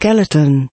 skeleton.